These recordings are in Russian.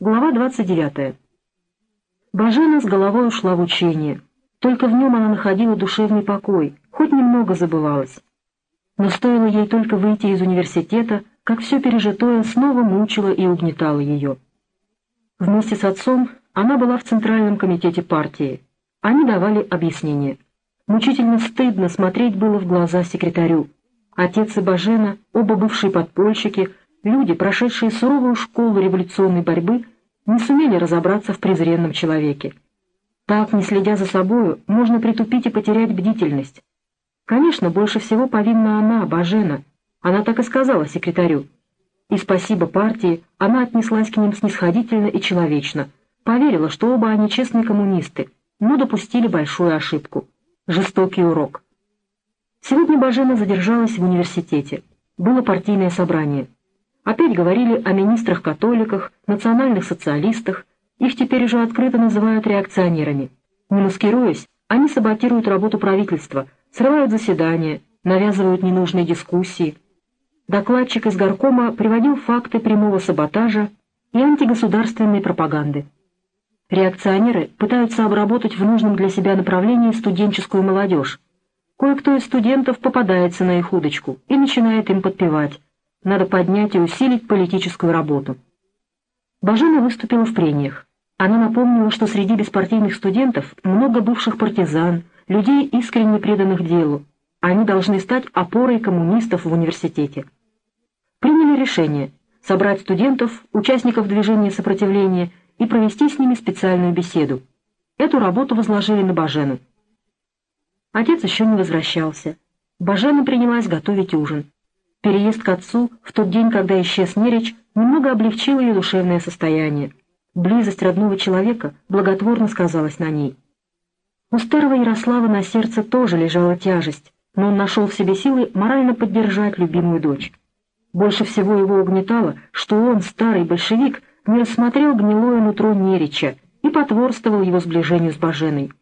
Глава 29. Бажена с головой ушла в учение. Только в нем она находила душевный покой, хоть немного забывалась. Но стоило ей только выйти из университета, как все пережитое снова мучило и угнетало ее. Вместе с отцом она была в Центральном комитете партии. Они давали объяснения. Мучительно стыдно смотреть было в глаза секретарю. Отец и Бажена, оба бывшие подпольщики, Люди, прошедшие суровую школу революционной борьбы, не сумели разобраться в презренном человеке. Так, не следя за собою, можно притупить и потерять бдительность. Конечно, больше всего повинна она, Бажена. Она так и сказала секретарю. И спасибо партии, она отнеслась к ним снисходительно и человечно, поверила, что оба они честные коммунисты, но допустили большую ошибку. Жестокий урок. Сегодня Бажена задержалась в университете. Было партийное собрание. Опять говорили о министрах-католиках, национальных социалистах, их теперь уже открыто называют реакционерами. Не маскируясь, они саботируют работу правительства, срывают заседания, навязывают ненужные дискуссии. Докладчик из горкома приводил факты прямого саботажа и антигосударственной пропаганды. Реакционеры пытаются обработать в нужном для себя направлении студенческую молодежь. Кое-кто из студентов попадается на их удочку и начинает им подпевать. Надо поднять и усилить политическую работу. Бажена выступила в прениях. Она напомнила, что среди беспартийных студентов много бывших партизан, людей, искренне преданных делу. Они должны стать опорой коммунистов в университете. Приняли решение собрать студентов, участников движения сопротивления и провести с ними специальную беседу. Эту работу возложили на Бажену. Отец еще не возвращался. Бажена принялась готовить ужин. Переезд к отцу в тот день, когда исчез Нерич, немного облегчил ее душевное состояние. Близость родного человека благотворно сказалась на ней. У старого Ярослава на сердце тоже лежала тяжесть, но он нашел в себе силы морально поддержать любимую дочь. Больше всего его угнетало, что он, старый большевик, не рассмотрел гнилое нутро Нерича и потворствовал его сближению с Баженой.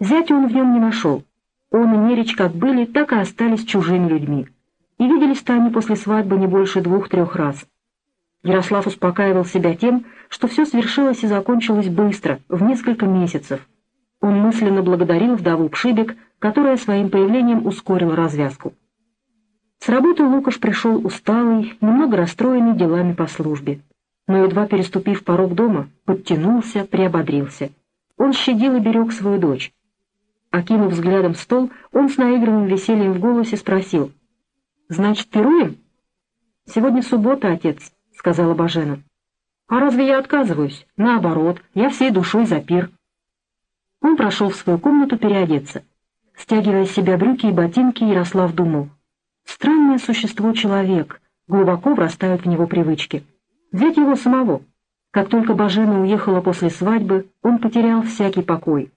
Зятя он в нем не нашел. Он и Нерич как были, так и остались чужими людьми и виделись-то они после свадьбы не больше двух-трех раз. Ярослав успокаивал себя тем, что все свершилось и закончилось быстро, в несколько месяцев. Он мысленно благодарил вдову Пшибек, которая своим появлением ускорила развязку. С работы Лукаш пришел усталый, немного расстроенный делами по службе. Но, едва переступив порог дома, подтянулся, приободрился. Он щадил и берег свою дочь. Окинув взглядом стол, он с наигранным весельем в голосе спросил — Значит, пируем? Сегодня суббота, отец, сказала Бажена. А разве я отказываюсь? Наоборот, я всей душой за пир. Он прошел в свою комнату переодеться. Стягивая с себя брюки и ботинки, Ярослав думал. Странное существо человек, глубоко врастают в него привычки. Взять его самого. Как только Бажена уехала после свадьбы, он потерял всякий покой.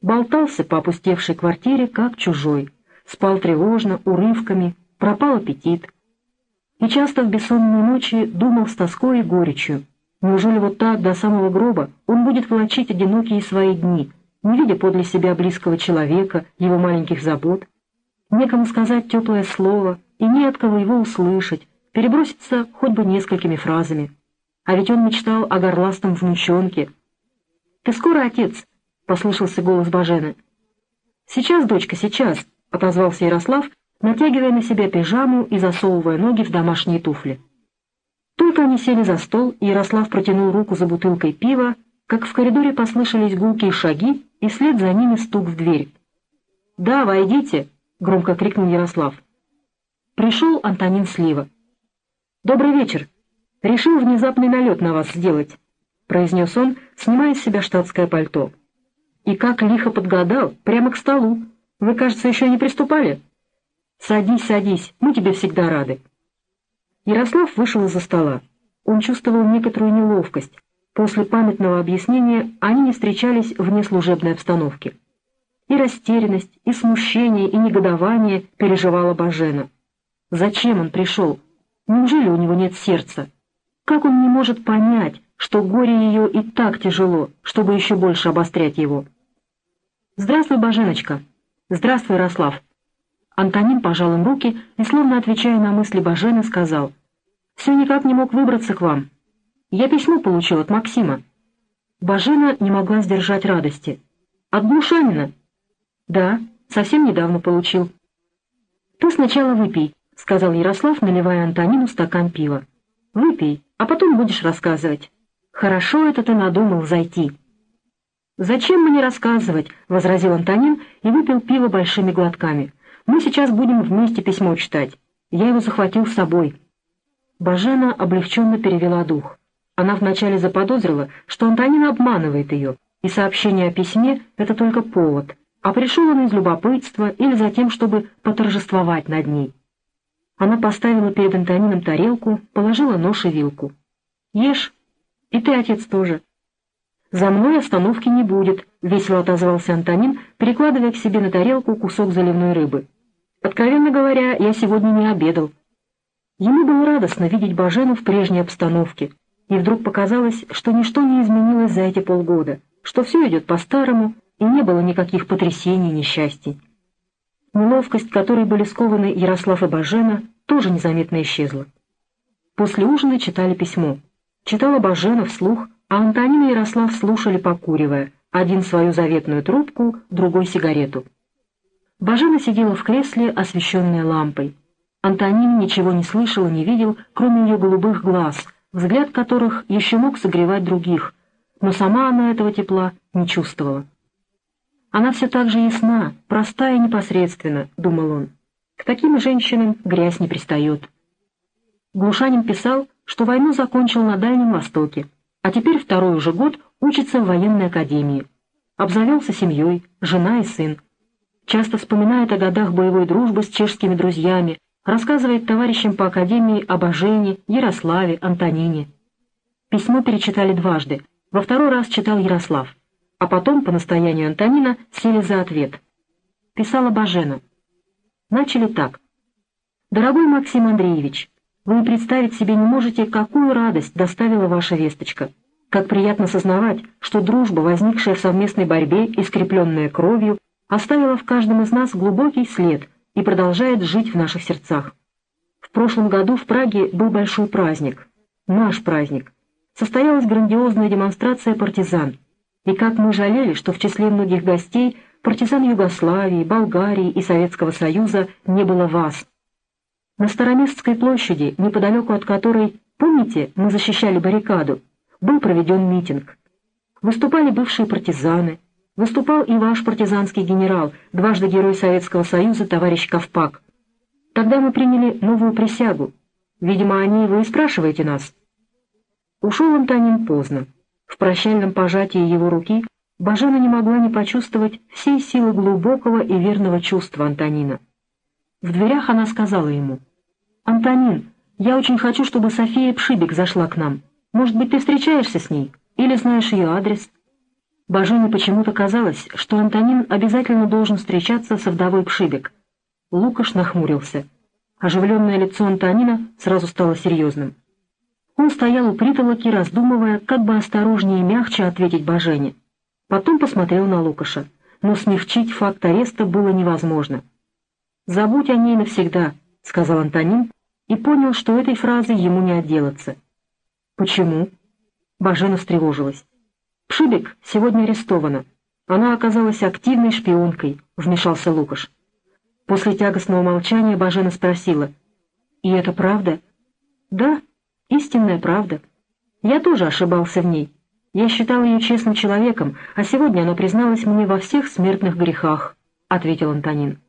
Болтался по опустевшей квартире, как чужой. Спал тревожно, урывками, пропал аппетит. И часто в бессонные ночи думал с тоской и горечью. Неужели вот так до самого гроба он будет влачить одинокие свои дни, не видя подле себя близкого человека, его маленьких забот? Некому сказать теплое слово, и не от кого его услышать, переброситься хоть бы несколькими фразами. А ведь он мечтал о горластом внучонке. «Ты скоро, отец?» — послышался голос Бажены. «Сейчас, дочка, сейчас», — отозвался Ярослав натягивая на себя пижаму и засовывая ноги в домашние туфли. Только они сели за стол, и Ярослав протянул руку за бутылкой пива, как в коридоре послышались гулкие шаги, и вслед за ними стук в дверь. «Да, войдите!» — громко крикнул Ярослав. Пришел Антонин Слива. «Добрый вечер. Решил внезапный налет на вас сделать», — произнес он, снимая с себя штатское пальто. «И как лихо подгадал, прямо к столу. Вы, кажется, еще не приступали?» «Садись, садись, мы тебе всегда рады». Ярослав вышел из-за стола. Он чувствовал некоторую неловкость. После памятного объяснения они не встречались в неслужебной обстановке. И растерянность, и смущение, и негодование переживала Бажена. Зачем он пришел? Неужели у него нет сердца? Как он не может понять, что горе ее и так тяжело, чтобы еще больше обострять его? «Здравствуй, Баженочка!» «Здравствуй, Ярослав!» Антонин пожал им руки и, словно отвечая на мысли Бажены, сказал, «Все никак не мог выбраться к вам». Я письмо получил от Максима». Бажена не могла сдержать радости. «От Глушанина?» «Да, совсем недавно получил». «Ты сначала выпей», — сказал Ярослав, наливая Антонину стакан пива. «Выпей, а потом будешь рассказывать. Хорошо это ты надумал зайти». «Зачем мне рассказывать?» — возразил Антонин и выпил пиво большими глотками. «Мы сейчас будем вместе письмо читать. Я его захватил с собой». Бажена облегченно перевела дух. Она вначале заподозрила, что Антонина обманывает ее, и сообщение о письме — это только повод, а пришел он из любопытства или за тем, чтобы поторжествовать над ней. Она поставила перед Антонином тарелку, положила нож и вилку. «Ешь. И ты, отец, тоже». «За мной остановки не будет», — весело отозвался Антонин, перекладывая к себе на тарелку кусок заливной рыбы. «Откровенно говоря, я сегодня не обедал». Ему было радостно видеть Бажену в прежней обстановке, и вдруг показалось, что ничто не изменилось за эти полгода, что все идет по-старому, и не было никаких потрясений, несчастий. Неловкость, которой были скованы Ярослав и Бажена, тоже незаметно исчезла. После ужина читали письмо. Читала Бажена вслух, а Антонина и Ярослав слушали, покуривая, один свою заветную трубку, другой сигарету. Бажена сидела в кресле, освещенная лампой. Антонин ничего не слышал и не видел, кроме ее голубых глаз, взгляд которых еще мог согревать других, но сама она этого тепла не чувствовала. Она все так же ясна, проста и непосредственна, — думал он. К таким женщинам грязь не пристает. Глушанин писал, что войну закончил на Дальнем Востоке, а теперь второй уже год учится в военной академии. Обзавелся семьей, жена и сын. Часто вспоминает о годах боевой дружбы с чешскими друзьями, рассказывает товарищам по академии об Ожене, Ярославе, Антонине. Письмо перечитали дважды, во второй раз читал Ярослав, а потом, по настоянию Антонина, сели за ответ. Писала Бажена. Начали так. «Дорогой Максим Андреевич, вы представить себе не можете, какую радость доставила ваша весточка. Как приятно сознавать, что дружба, возникшая в совместной борьбе и скрепленная кровью, оставила в каждом из нас глубокий след и продолжает жить в наших сердцах. В прошлом году в Праге был большой праздник, наш праздник. Состоялась грандиозная демонстрация партизан. И как мы жалели, что в числе многих гостей партизан Югославии, Болгарии и Советского Союза не было вас. На Староместской площади, неподалеку от которой, помните, мы защищали баррикаду, был проведен митинг. Выступали бывшие партизаны, Выступал и ваш партизанский генерал, дважды Герой Советского Союза, товарищ Ковпак. Тогда мы приняли новую присягу. Видимо, о ней вы и спрашиваете нас. Ушел Антонин поздно. В прощальном пожатии его руки Бажена не могла не почувствовать всей силы глубокого и верного чувства Антонина. В дверях она сказала ему, «Антонин, я очень хочу, чтобы София Пшибик зашла к нам. Может быть, ты встречаешься с ней? Или знаешь ее адрес?» Бажене почему-то казалось, что Антонин обязательно должен встречаться со вдовой Пшибек. Лукаш нахмурился. Оживленное лицо Антонина сразу стало серьезным. Он стоял у притолоки, раздумывая, как бы осторожнее и мягче ответить Бажене. Потом посмотрел на Лукаша, но смягчить факт ареста было невозможно. «Забудь о ней навсегда», — сказал Антонин, и понял, что этой фразой ему не отделаться. «Почему?» Бажена встревожилась. Пшибик сегодня арестована. Она оказалась активной шпионкой», — вмешался Лукаш. После тягостного молчания Бажена спросила. «И это правда?» «Да, истинная правда. Я тоже ошибался в ней. Я считал ее честным человеком, а сегодня она призналась мне во всех смертных грехах», — ответил Антонин.